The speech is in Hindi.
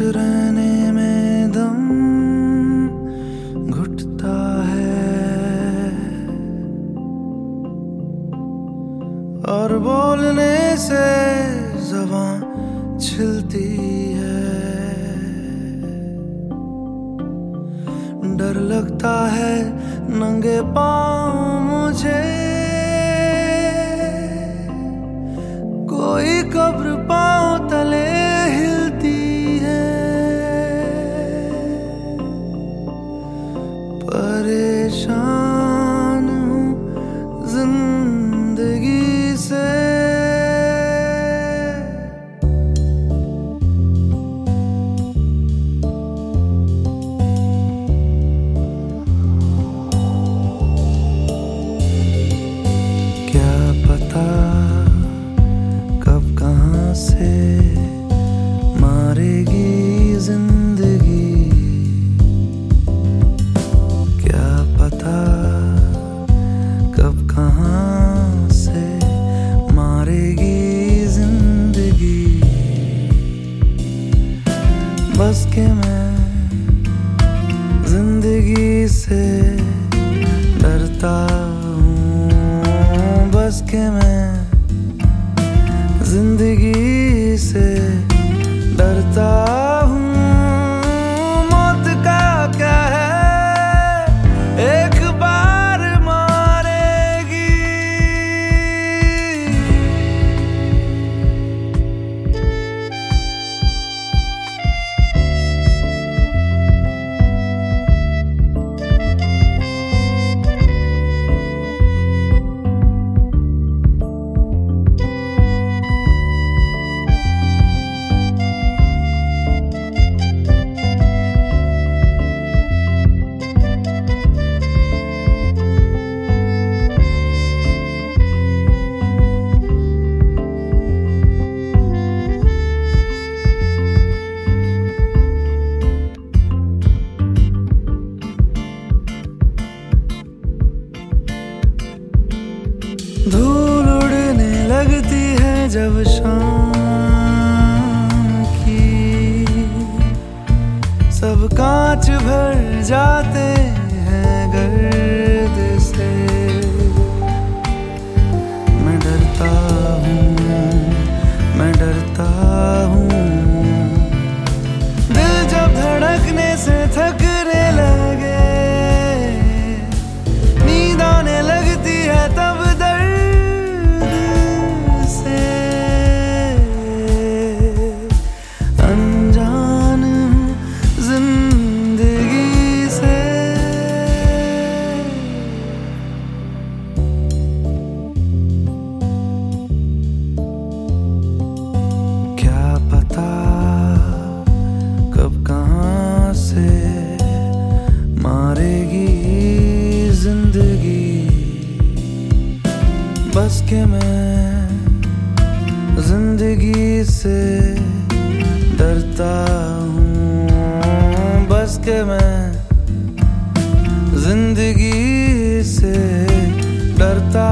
रहने में दम घुटता है। और बोलने से जबान छिलती है। डर लगता है, नंगे पाँव मुझे के मैं ज़िंदगी से डरता हूँ। बस के मैं ज़िंदगी से धूल उड़ने लगती है जब शाम की। सब कांच भर जाते हैं गर्द से। मैं डरता हूँ, मैं डरता हूँ। दिल जब धड़कने से थकने बस के मैं ज़िंदगी से डरता हूँ। बस के मैं ज़िंदगी से डरता